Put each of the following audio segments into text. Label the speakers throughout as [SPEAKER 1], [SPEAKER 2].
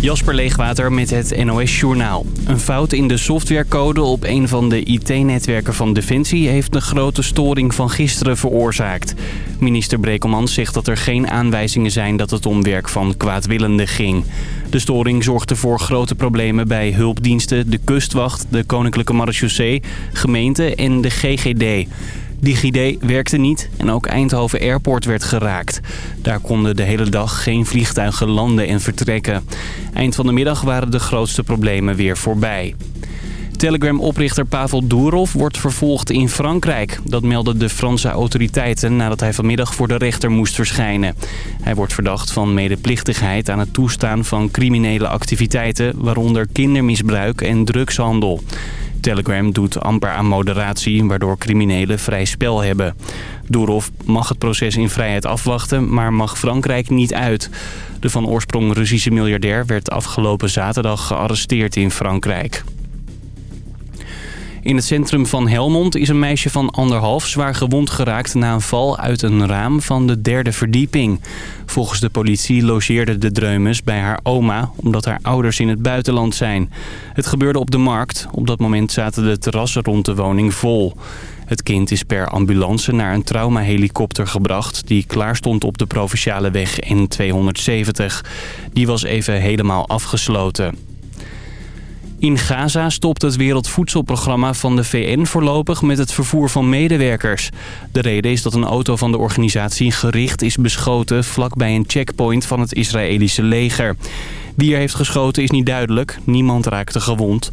[SPEAKER 1] Jasper Leegwater met het NOS Journaal. Een fout in de softwarecode op een van de IT-netwerken van Defensie... heeft een grote storing van gisteren veroorzaakt. Minister Brekelmans zegt dat er geen aanwijzingen zijn... dat het om werk van kwaadwillenden ging. De storing zorgde voor grote problemen bij hulpdiensten... de kustwacht, de Koninklijke Marechaussee, gemeente en de GGD... DigiD werkte niet en ook Eindhoven Airport werd geraakt. Daar konden de hele dag geen vliegtuigen landen en vertrekken. Eind van de middag waren de grootste problemen weer voorbij. Telegram-oprichter Pavel Durov wordt vervolgd in Frankrijk. Dat melden de Franse autoriteiten nadat hij vanmiddag voor de rechter moest verschijnen. Hij wordt verdacht van medeplichtigheid aan het toestaan van criminele activiteiten... waaronder kindermisbruik en drugshandel. Telegram doet amper aan moderatie, waardoor criminelen vrij spel hebben. Durov mag het proces in vrijheid afwachten, maar mag Frankrijk niet uit. De van oorsprong Russische miljardair werd afgelopen zaterdag gearresteerd in Frankrijk. In het centrum van Helmond is een meisje van anderhalf zwaar gewond geraakt na een val uit een raam van de derde verdieping. Volgens de politie logeerde de dreumes bij haar oma omdat haar ouders in het buitenland zijn. Het gebeurde op de markt. Op dat moment zaten de terrassen rond de woning vol. Het kind is per ambulance naar een traumahelikopter gebracht... die klaar stond op de Provinciale weg N270. Die was even helemaal afgesloten. In Gaza stopt het Wereldvoedselprogramma van de VN voorlopig met het vervoer van medewerkers. De reden is dat een auto van de organisatie gericht is beschoten vlakbij een checkpoint van het Israëlische leger. Wie er heeft geschoten is niet duidelijk. Niemand raakte gewond.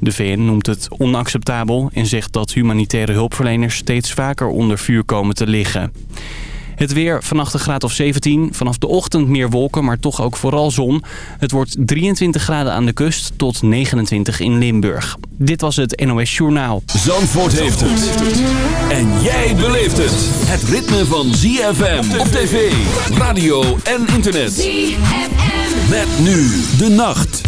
[SPEAKER 1] De VN noemt het onacceptabel en zegt dat humanitaire hulpverleners steeds vaker onder vuur komen te liggen. Het weer vannacht een graad of 17. Vanaf de ochtend meer wolken, maar toch ook vooral zon. Het wordt 23 graden aan de kust tot 29 in Limburg. Dit was het NOS Journaal.
[SPEAKER 2] Zandvoort heeft het. En jij beleeft het. Het ritme van ZFM op tv, radio en internet. ZFM. Met nu de nacht.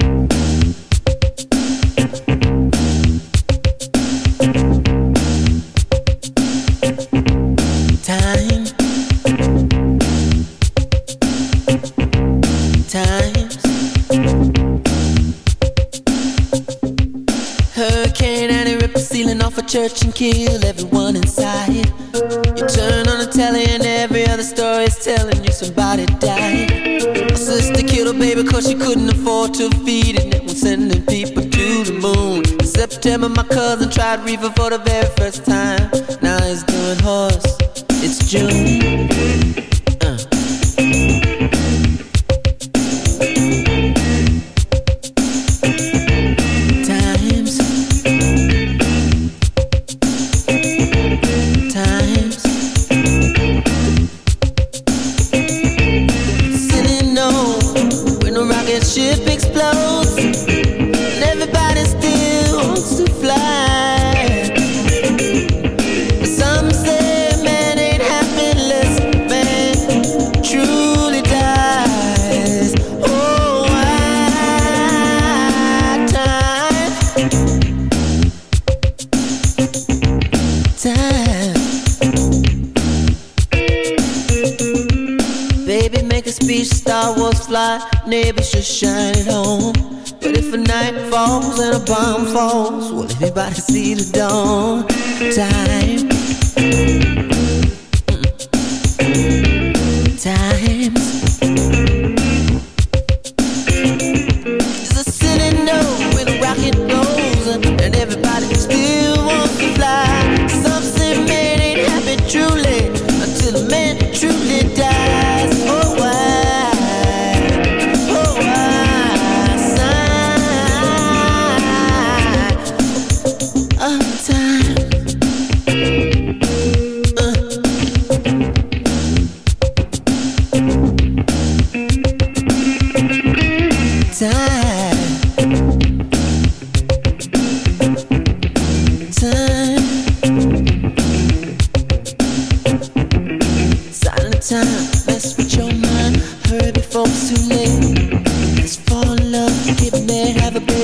[SPEAKER 3] Cause she couldn't afford to feed it. And we're sending people to the moon. In September, my cousin tried reefer for the very first time. Now he's doing horse. It's June.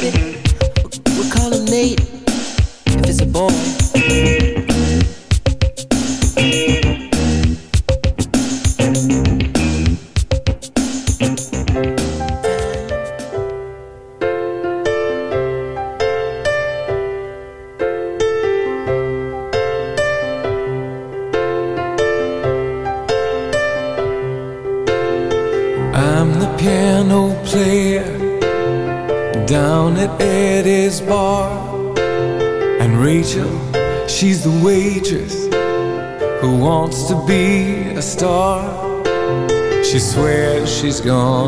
[SPEAKER 3] it.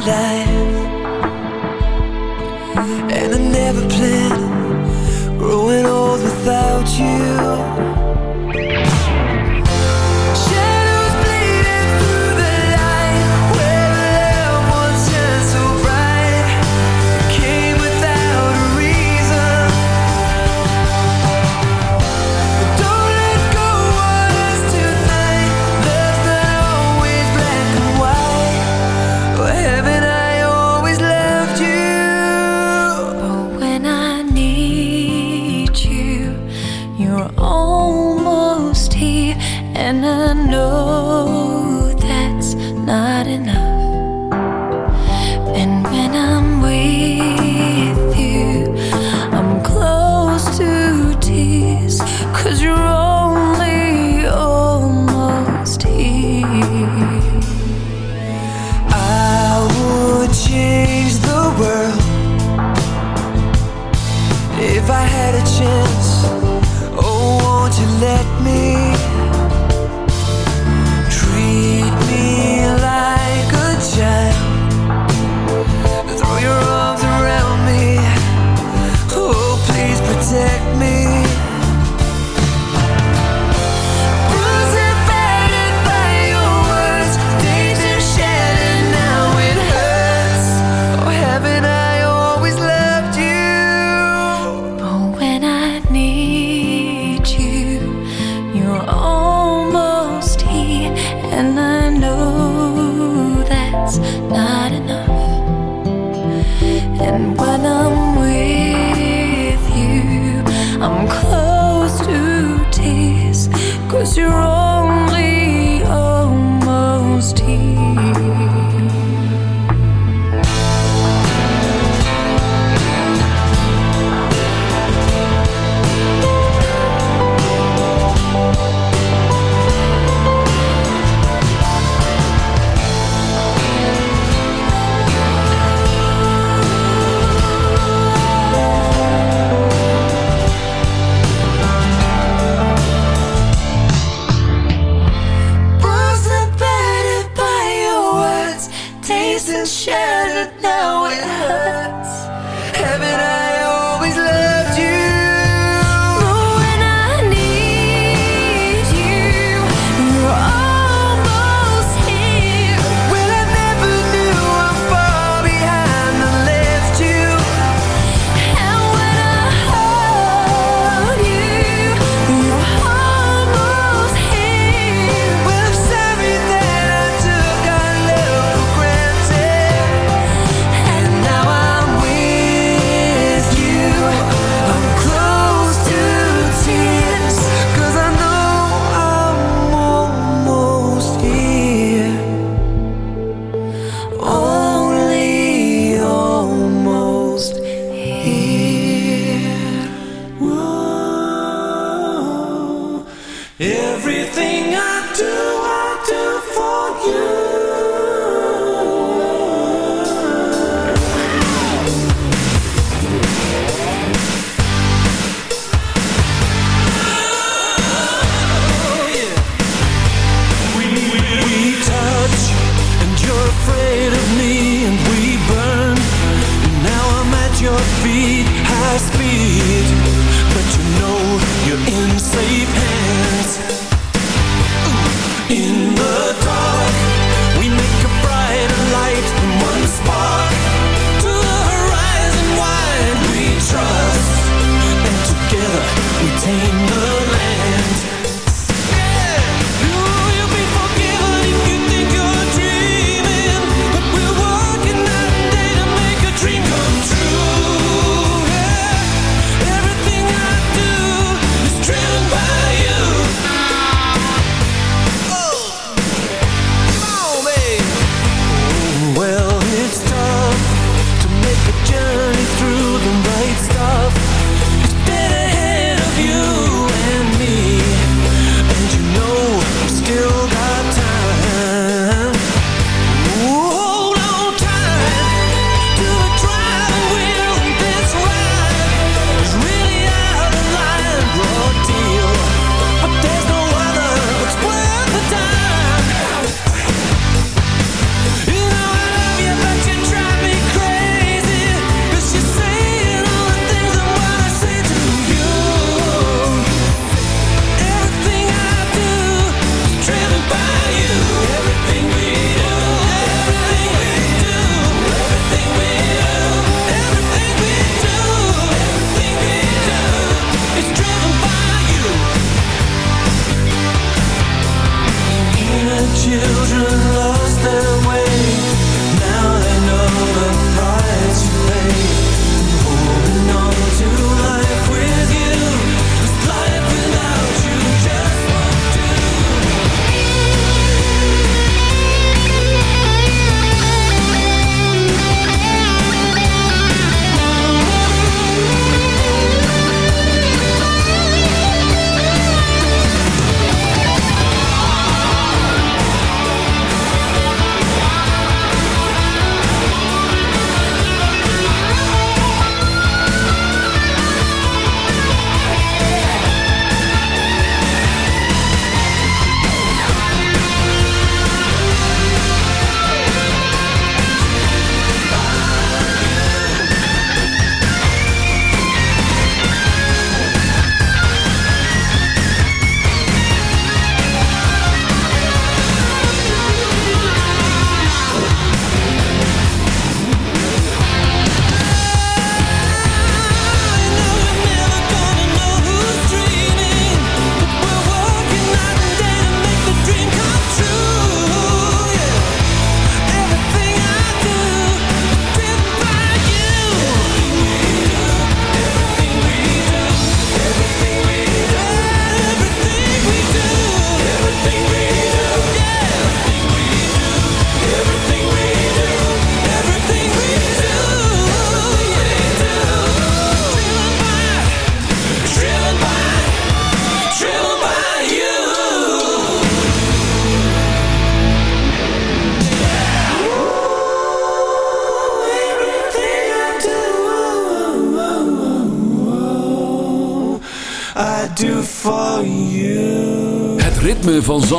[SPEAKER 4] Life,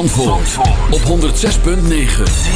[SPEAKER 5] Zandvoort, Zandvoort. op 106.9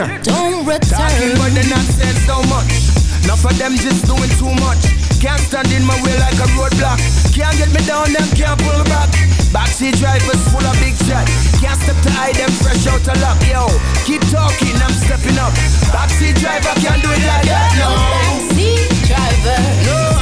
[SPEAKER 4] Don't return.
[SPEAKER 6] Talking but they not saying so much. Enough of them just doing too much. Can't stand in my way like a roadblock. Can't get me down, them can't pull back. Backseat drivers full of big chat. Can't step to hide them fresh out of luck. Yo, keep talking, I'm stepping up. Backseat driver can't do it like that. No.
[SPEAKER 4] Backseat driver. No.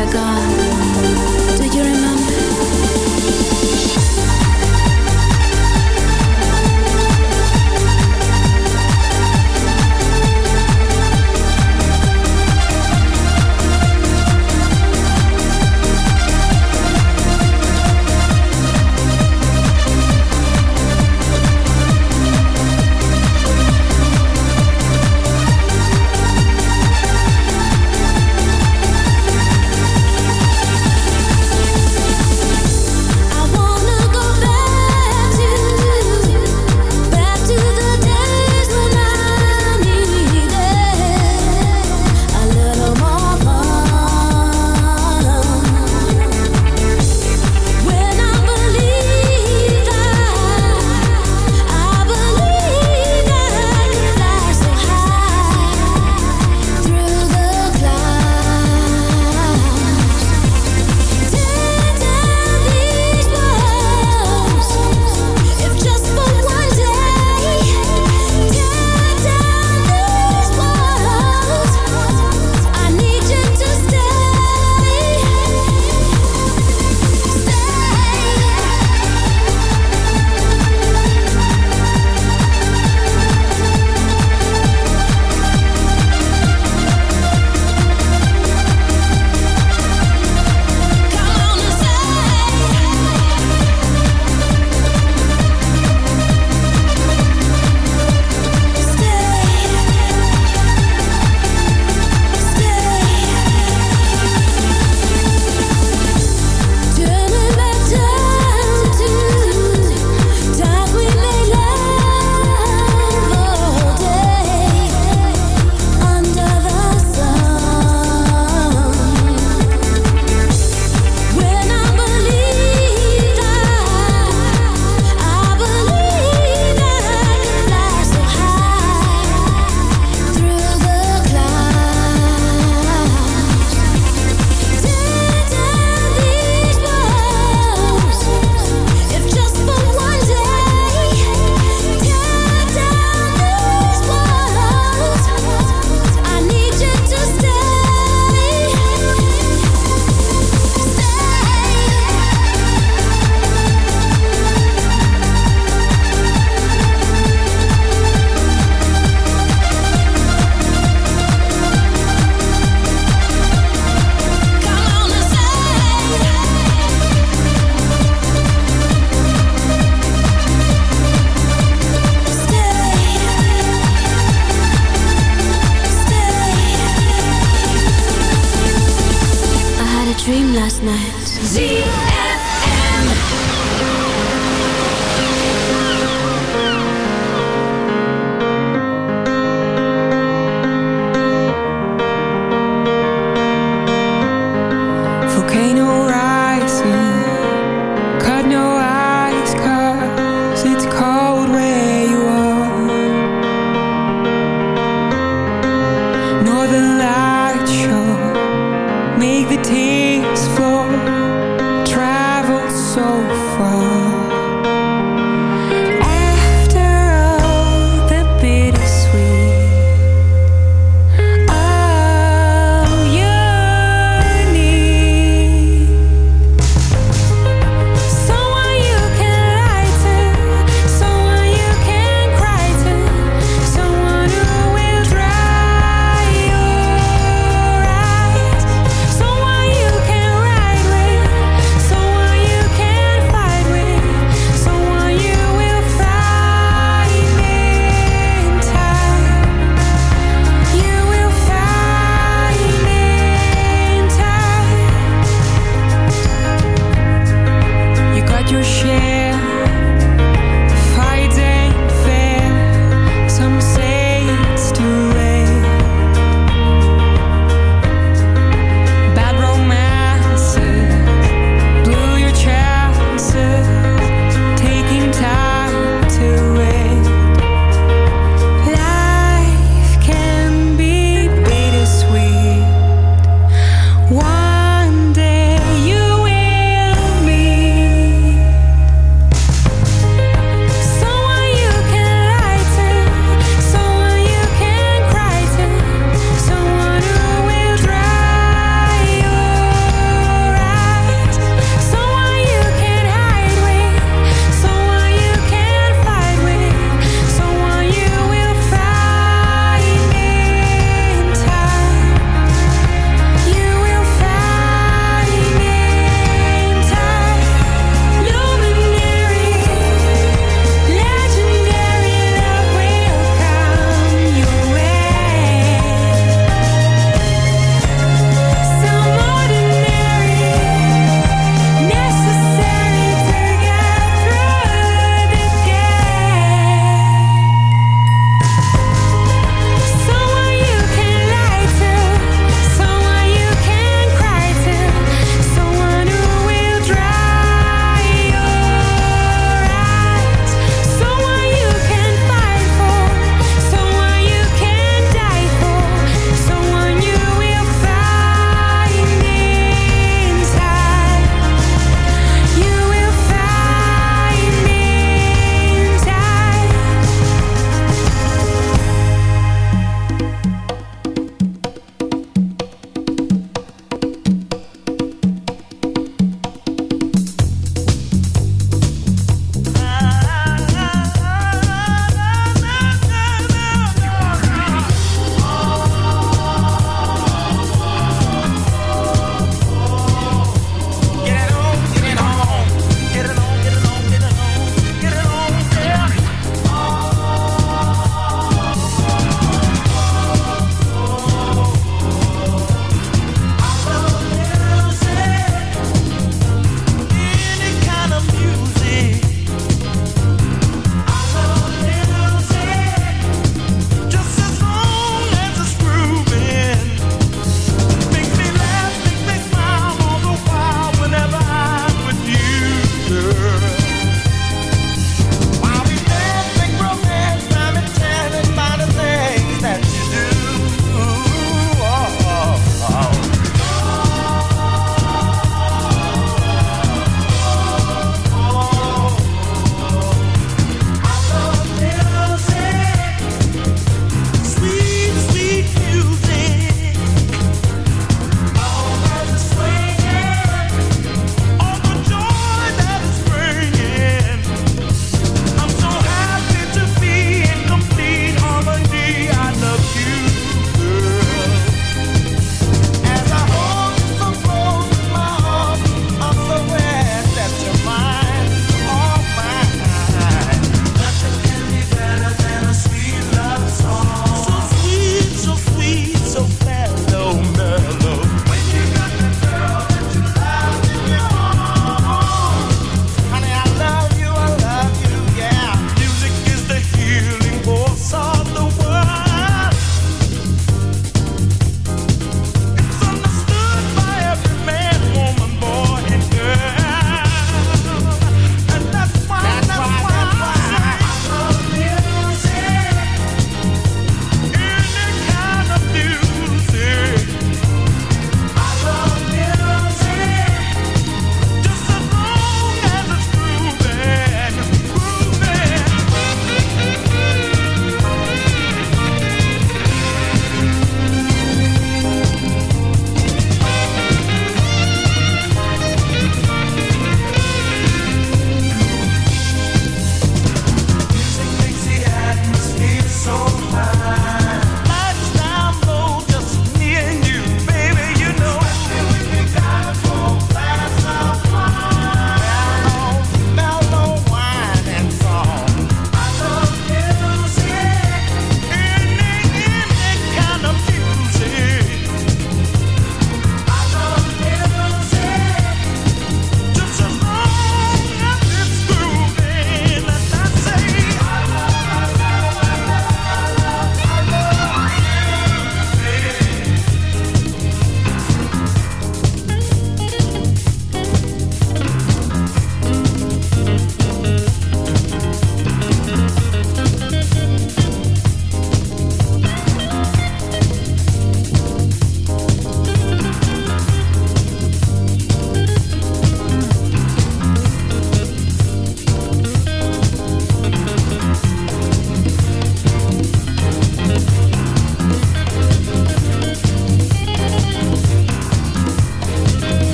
[SPEAKER 7] are
[SPEAKER 4] gone. Do you remember?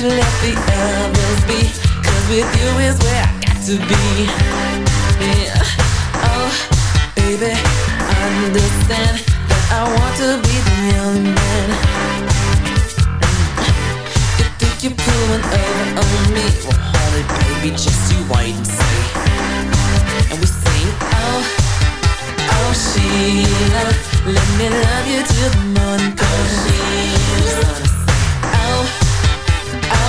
[SPEAKER 4] you let the others be? With you is where I to be. Yeah. Oh, baby, understand that I want to be the young man. You think you're pulling over on me? Well, honey, baby, just you wait and see. And we sing, oh, oh, Sheila, let me love you till the morning comes.
[SPEAKER 8] Oh, Sheila.
[SPEAKER 4] Oh,